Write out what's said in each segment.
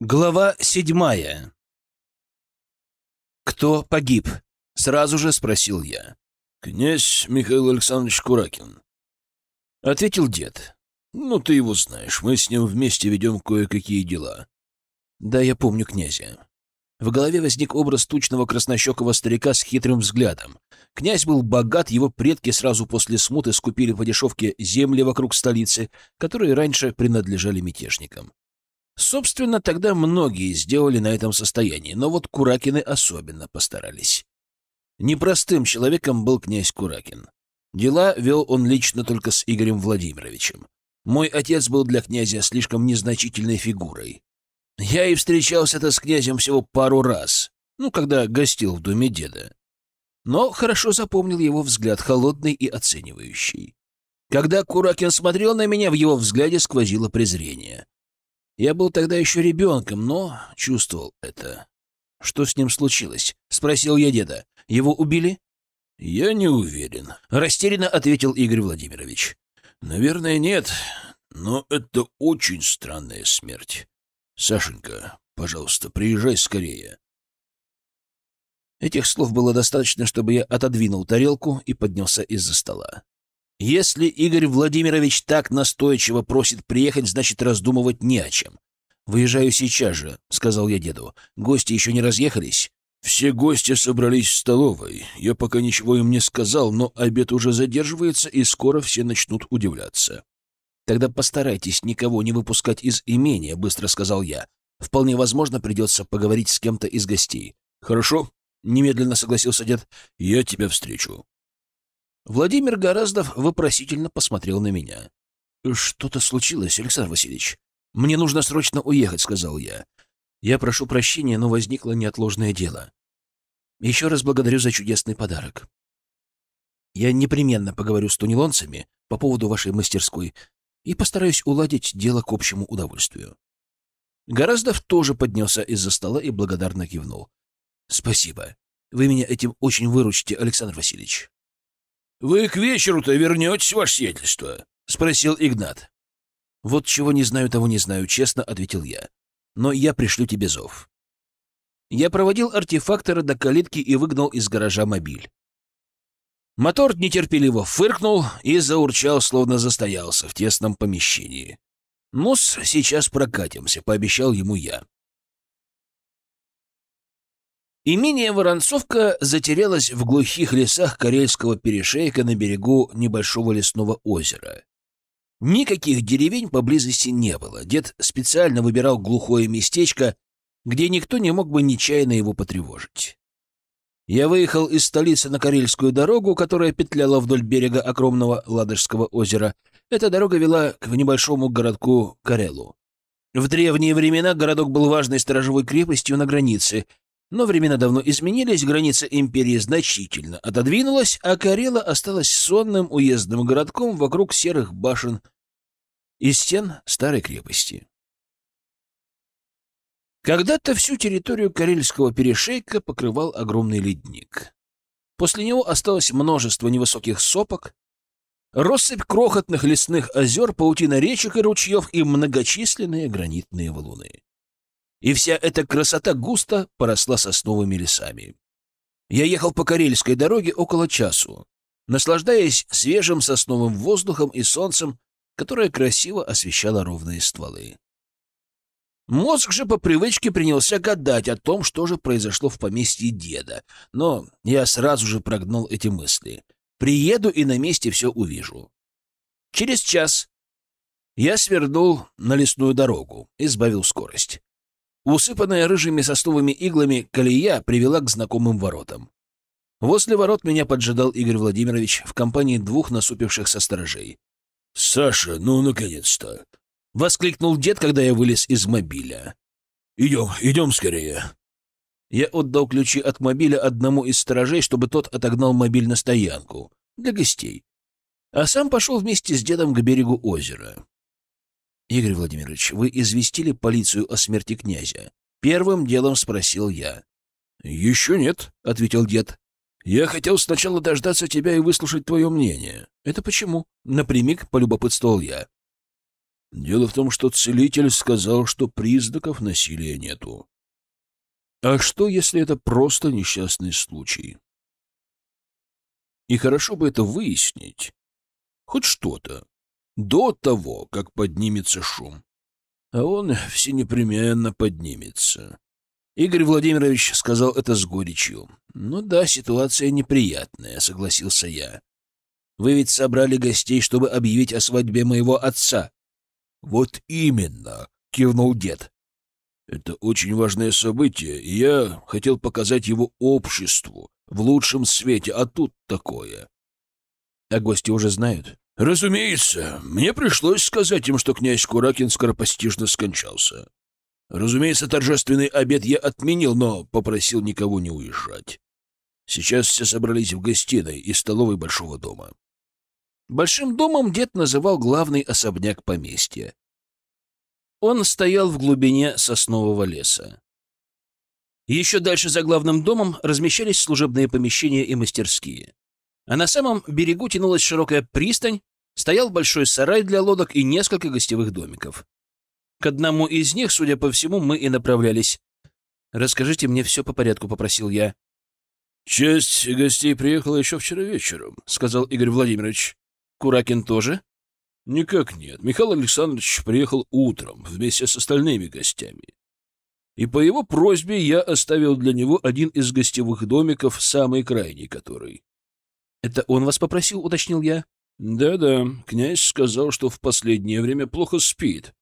Глава седьмая. «Кто погиб?» — сразу же спросил я. «Князь Михаил Александрович Куракин», — ответил дед. «Ну, ты его знаешь, мы с ним вместе ведем кое-какие дела». «Да, я помню князя». В голове возник образ тучного краснощекого старика с хитрым взглядом. Князь был богат, его предки сразу после смуты скупили по дешевке земли вокруг столицы, которые раньше принадлежали мятежникам. Собственно, тогда многие сделали на этом состоянии, но вот Куракины особенно постарались. Непростым человеком был князь Куракин. Дела вел он лично только с Игорем Владимировичем. Мой отец был для князя слишком незначительной фигурой. Я и встречался-то с князем всего пару раз, ну, когда гостил в доме деда. Но хорошо запомнил его взгляд, холодный и оценивающий. Когда Куракин смотрел на меня, в его взгляде сквозило презрение. Я был тогда еще ребенком, но чувствовал это. «Что с ним случилось?» — спросил я деда. «Его убили?» «Я не уверен», — растерянно ответил Игорь Владимирович. «Наверное, нет, но это очень странная смерть. Сашенька, пожалуйста, приезжай скорее». Этих слов было достаточно, чтобы я отодвинул тарелку и поднялся из-за стола. Если Игорь Владимирович так настойчиво просит приехать, значит, раздумывать не о чем. «Выезжаю сейчас же», — сказал я деду. «Гости еще не разъехались?» «Все гости собрались в столовой. Я пока ничего им не сказал, но обед уже задерживается, и скоро все начнут удивляться». «Тогда постарайтесь никого не выпускать из имения», — быстро сказал я. «Вполне возможно, придется поговорить с кем-то из гостей». «Хорошо», — немедленно согласился дед. «Я тебя встречу». Владимир Гораздов вопросительно посмотрел на меня. «Что-то случилось, Александр Васильевич? Мне нужно срочно уехать», — сказал я. «Я прошу прощения, но возникло неотложное дело. Еще раз благодарю за чудесный подарок. Я непременно поговорю с тунелонцами по поводу вашей мастерской и постараюсь уладить дело к общему удовольствию». Гораздов тоже поднялся из-за стола и благодарно кивнул. «Спасибо. Вы меня этим очень выручите, Александр Васильевич». — Вы к вечеру-то вернетесь, ваше сиятельство? — спросил Игнат. — Вот чего не знаю, того не знаю, честно ответил я. Но я пришлю тебе зов. Я проводил артефактора до калитки и выгнал из гаража мобиль. Мотор нетерпеливо фыркнул и заурчал, словно застоялся в тесном помещении. «Ну-с, сейчас прокатимся», — пообещал ему я. Имение Воронцовка затерялось в глухих лесах Карельского перешейка на берегу небольшого лесного озера. Никаких деревень поблизости не было. Дед специально выбирал глухое местечко, где никто не мог бы нечаянно его потревожить. Я выехал из столицы на Карельскую дорогу, которая петляла вдоль берега огромного Ладожского озера. Эта дорога вела к небольшому городку Карелу. В древние времена городок был важной сторожевой крепостью на границе, но времена давно изменились, граница империи значительно отодвинулась, а Карела осталась сонным уездным городком вокруг серых башен и стен старой крепости. Когда-то всю территорию Карельского перешейка покрывал огромный ледник. После него осталось множество невысоких сопок, россыпь крохотных лесных озер, паутина речек и ручьев и многочисленные гранитные валуны и вся эта красота густо поросла сосновыми лесами. Я ехал по Карельской дороге около часу, наслаждаясь свежим сосновым воздухом и солнцем, которое красиво освещало ровные стволы. Мозг же по привычке принялся гадать о том, что же произошло в поместье деда, но я сразу же прогнал эти мысли. Приеду и на месте все увижу. Через час я свернул на лесную дорогу и сбавил скорость. Усыпанная рыжими сосновыми иглами колея привела к знакомым воротам. Возле ворот меня поджидал Игорь Владимирович в компании двух насупившихся сторожей. — Саша, ну, наконец-то! — воскликнул дед, когда я вылез из мобиля. — Идем, идем скорее. Я отдал ключи от мобиля одному из сторожей, чтобы тот отогнал мобиль на стоянку для гостей, а сам пошел вместе с дедом к берегу озера. «Игорь Владимирович, вы известили полицию о смерти князя?» Первым делом спросил я. «Еще нет», — ответил дед. «Я хотел сначала дождаться тебя и выслушать твое мнение». «Это почему?» — напрямик полюбопытствовал я. Дело в том, что целитель сказал, что признаков насилия нету. А что, если это просто несчастный случай? И хорошо бы это выяснить. Хоть что-то. До того, как поднимется шум. А он все непременно поднимется. Игорь Владимирович сказал это с горечью. «Ну да, ситуация неприятная», — согласился я. «Вы ведь собрали гостей, чтобы объявить о свадьбе моего отца». «Вот именно», — кивнул дед. «Это очень важное событие, и я хотел показать его обществу в лучшем свете, а тут такое». «А гости уже знают?» «Разумеется. Мне пришлось сказать им, что князь Куракин скоропостижно скончался. Разумеется, торжественный обед я отменил, но попросил никого не уезжать. Сейчас все собрались в гостиной и столовой большого дома. Большим домом дед называл главный особняк поместья. Он стоял в глубине соснового леса. Еще дальше за главным домом размещались служебные помещения и мастерские. А на самом берегу тянулась широкая пристань, стоял большой сарай для лодок и несколько гостевых домиков. К одному из них, судя по всему, мы и направлялись. «Расскажите мне все по порядку», — попросил я. «Часть гостей приехала еще вчера вечером», — сказал Игорь Владимирович. «Куракин тоже?» «Никак нет. Михаил Александрович приехал утром вместе с остальными гостями. И по его просьбе я оставил для него один из гостевых домиков, самый крайний который». «Это он вас попросил?» — уточнил я. «Да-да. Князь сказал, что в последнее время плохо спит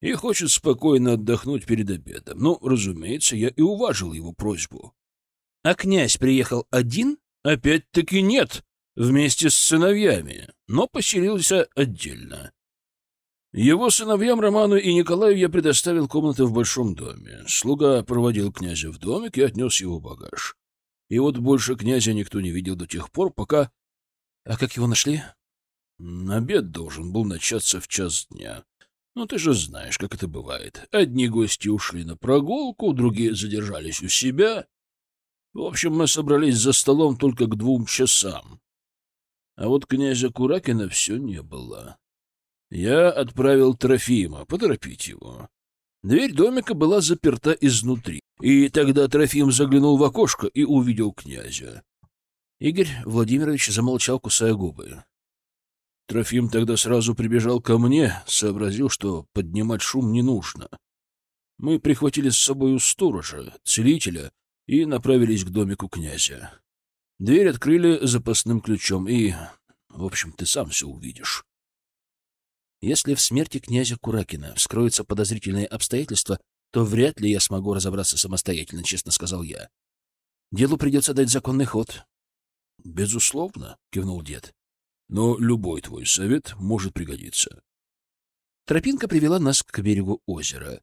и хочет спокойно отдохнуть перед обедом. Ну, разумеется, я и уважил его просьбу». «А князь приехал один?» «Опять-таки нет, вместе с сыновьями, но поселился отдельно». Его сыновьям Роману и Николаю я предоставил комнаты в большом доме. Слуга проводил князя в домик и отнес его багаж. И вот больше князя никто не видел до тех пор, пока... А как его нашли? Обед должен был начаться в час дня. Ну, ты же знаешь, как это бывает. Одни гости ушли на прогулку, другие задержались у себя. В общем, мы собрались за столом только к двум часам. А вот князя Куракина все не было. Я отправил Трофима поторопить его. Дверь домика была заперта изнутри, и тогда Трофим заглянул в окошко и увидел князя. Игорь Владимирович замолчал, кусая губы. Трофим тогда сразу прибежал ко мне, сообразил, что поднимать шум не нужно. Мы прихватили с собой сторожа, целителя, и направились к домику князя. Дверь открыли запасным ключом, и, в общем, ты сам все увидишь. Если в смерти князя Куракина вскроются подозрительные обстоятельства, то вряд ли я смогу разобраться самостоятельно, честно сказал я. Делу придется дать законный ход. — Безусловно, — кивнул дед но любой твой совет может пригодиться. Тропинка привела нас к берегу озера.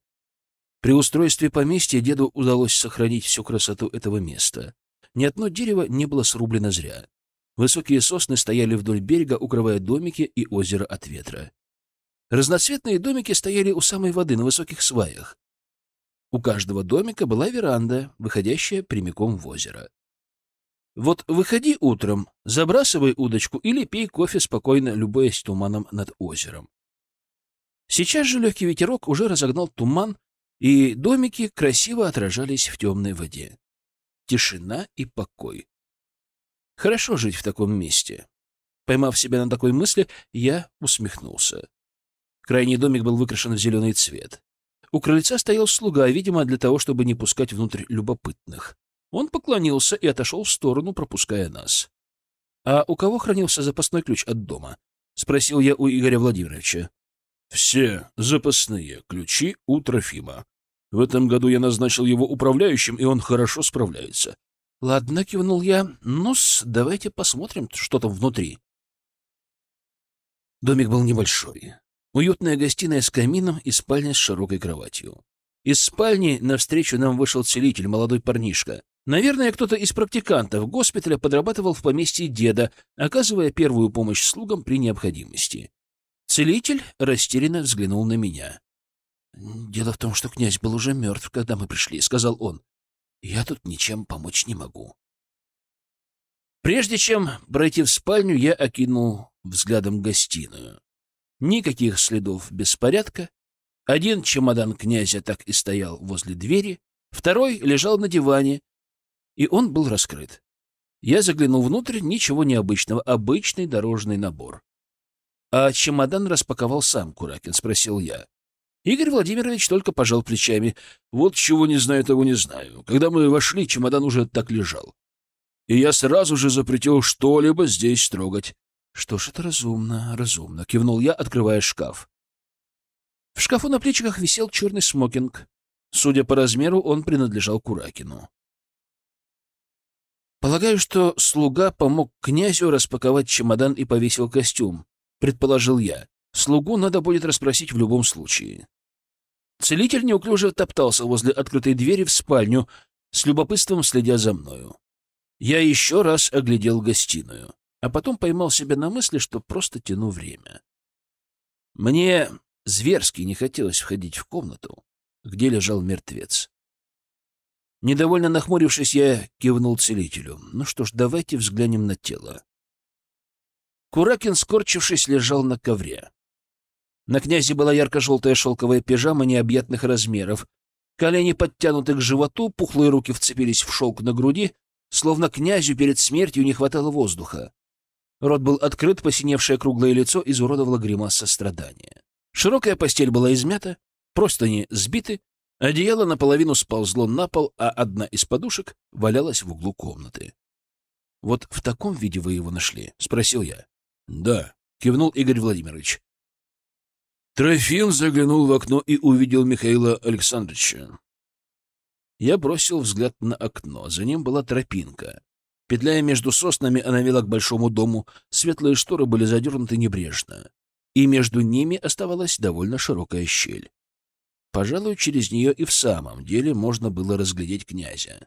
При устройстве поместья деду удалось сохранить всю красоту этого места. Ни одно дерево не было срублено зря. Высокие сосны стояли вдоль берега, укрывая домики и озеро от ветра. Разноцветные домики стояли у самой воды на высоких сваях. У каждого домика была веранда, выходящая прямиком в озеро. Вот выходи утром, забрасывай удочку или пей кофе спокойно, любуясь туманом над озером. Сейчас же легкий ветерок уже разогнал туман, и домики красиво отражались в темной воде. Тишина и покой. Хорошо жить в таком месте. Поймав себя на такой мысли, я усмехнулся. Крайний домик был выкрашен в зеленый цвет. У крыльца стоял слуга, видимо, для того, чтобы не пускать внутрь любопытных. Он поклонился и отошел в сторону, пропуская нас. — А у кого хранился запасной ключ от дома? — спросил я у Игоря Владимировича. — Все запасные ключи у Трофима. В этом году я назначил его управляющим, и он хорошо справляется. — Ладно, — кивнул я. — Ну-с, давайте посмотрим, что там внутри. Домик был небольшой. Уютная гостиная с камином и спальня с широкой кроватью. Из спальни навстречу нам вышел целитель, молодой парнишка. Наверное, кто-то из практикантов госпиталя подрабатывал в поместье деда, оказывая первую помощь слугам при необходимости. Целитель растерянно взглянул на меня. «Дело в том, что князь был уже мертв, когда мы пришли», — сказал он. «Я тут ничем помочь не могу». Прежде чем пройти в спальню, я окинул взглядом гостиную. Никаких следов беспорядка. Один чемодан князя так и стоял возле двери, второй лежал на диване, и он был раскрыт. Я заглянул внутрь, ничего необычного, обычный дорожный набор. — А чемодан распаковал сам Куракин? — спросил я. Игорь Владимирович только пожал плечами. Вот чего не знаю, того не знаю. Когда мы вошли, чемодан уже так лежал. И я сразу же запретил что-либо здесь трогать. — Что ж, это разумно, разумно, — кивнул я, открывая шкаф. В шкафу на плечиках висел черный смокинг. Судя по размеру, он принадлежал Куракину. Полагаю, что слуга помог князю распаковать чемодан и повесил костюм, предположил я. Слугу надо будет расспросить в любом случае. Целитель неуклюже топтался возле открытой двери в спальню, с любопытством следя за мною. Я еще раз оглядел гостиную, а потом поймал себя на мысли, что просто тяну время. Мне зверски не хотелось входить в комнату, где лежал мертвец. Недовольно нахмурившись, я кивнул целителю. Ну что ж, давайте взглянем на тело. Куракин, скорчившись, лежал на ковре. На князе была ярко-желтая шелковая пижама необъятных размеров. Колени подтянуты к животу, пухлые руки вцепились в шелк на груди, словно князю перед смертью не хватало воздуха. Рот был открыт, посиневшее круглое лицо изуродовало гримаса страдания. Широкая постель была измята, простыни сбиты, Одеяло наполовину сползло на пол, а одна из подушек валялась в углу комнаты. «Вот в таком виде вы его нашли?» — спросил я. «Да», — кивнул Игорь Владимирович. Трофим заглянул в окно и увидел Михаила Александровича. Я бросил взгляд на окно. За ним была тропинка. Петляя между соснами, она вела к большому дому. Светлые шторы были задернуты небрежно. И между ними оставалась довольно широкая щель. Пожалуй, через нее и в самом деле можно было разглядеть князя.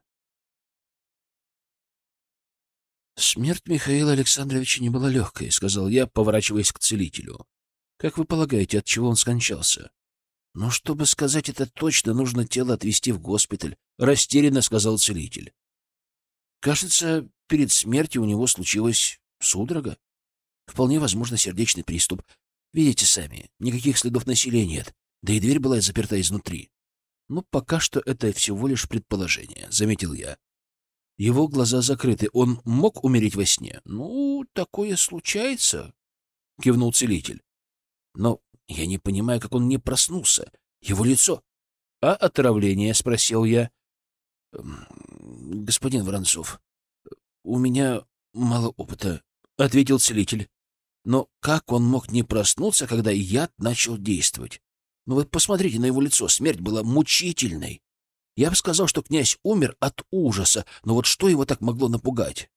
«Смерть Михаила Александровича не была легкой», — сказал я, поворачиваясь к целителю. «Как вы полагаете, от чего он скончался?» «Ну, чтобы сказать это точно, нужно тело отвезти в госпиталь», — растерянно сказал целитель. «Кажется, перед смертью у него случилась судорога. Вполне возможно сердечный приступ. Видите сами, никаких следов насилия нет. Да и дверь была заперта изнутри. Ну, пока что это всего лишь предположение, — заметил я. Его глаза закрыты. Он мог умереть во сне? Ну, такое случается, — кивнул целитель. Но я не понимаю, как он не проснулся. Его лицо. — А отравление? — спросил я. — Господин Воронцов, у меня мало опыта, — ответил целитель. Но как он мог не проснуться, когда яд начал действовать? Но ну, вы посмотрите на его лицо, смерть была мучительной. Я бы сказал, что князь умер от ужаса, но вот что его так могло напугать?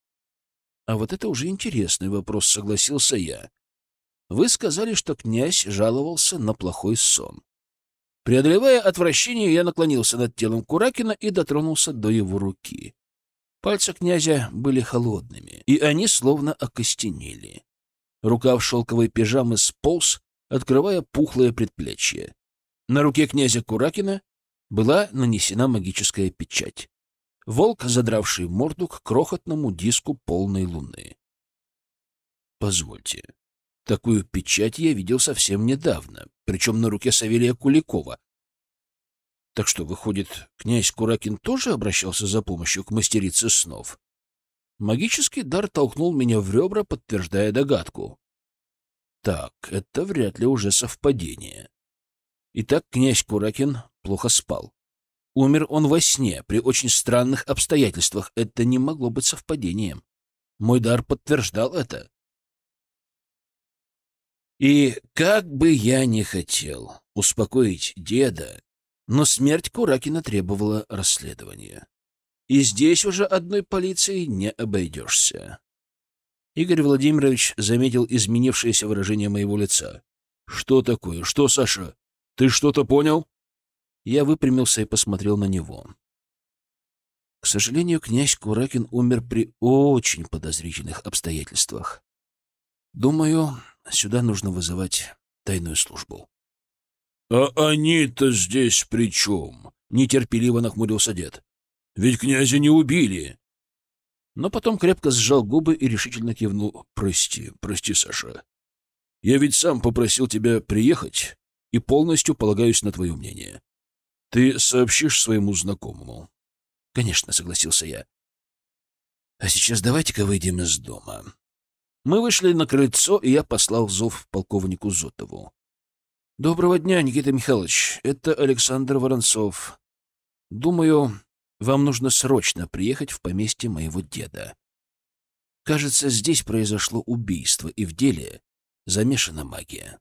А вот это уже интересный вопрос, согласился я. Вы сказали, что князь жаловался на плохой сон. Преодолевая отвращение, я наклонился над телом Куракина и дотронулся до его руки. Пальцы князя были холодными, и они словно окостенели. Рука в шелковой пижамы сполз, открывая пухлое предплечье. На руке князя Куракина была нанесена магическая печать. Волк, задравший морду к крохотному диску полной луны. Позвольте, такую печать я видел совсем недавно, причем на руке Савелия Куликова. Так что, выходит, князь Куракин тоже обращался за помощью к мастерице снов? Магический дар толкнул меня в ребра, подтверждая догадку. Так, это вряд ли уже совпадение. Итак, князь Куракин плохо спал. Умер он во сне, при очень странных обстоятельствах. Это не могло быть совпадением. Мой дар подтверждал это. И как бы я ни хотел успокоить деда, но смерть Куракина требовала расследования. И здесь уже одной полицией не обойдешься. Игорь Владимирович заметил изменившееся выражение моего лица. «Что такое? Что, Саша?» Ты что-то понял?» Я выпрямился и посмотрел на него. К сожалению, князь Куракин умер при очень подозрительных обстоятельствах. Думаю, сюда нужно вызывать тайную службу. — А они-то здесь при чем? — нетерпеливо нахмурился дед. — Ведь князя не убили. Но потом крепко сжал губы и решительно кивнул. — Прости, прости, Саша. Я ведь сам попросил тебя приехать и полностью полагаюсь на твое мнение. Ты сообщишь своему знакомому. Конечно, согласился я. А сейчас давайте-ка выйдем из дома. Мы вышли на крыльцо, и я послал зов полковнику Зотову. Доброго дня, Никита Михайлович. Это Александр Воронцов. Думаю, вам нужно срочно приехать в поместье моего деда. Кажется, здесь произошло убийство, и в деле замешана магия.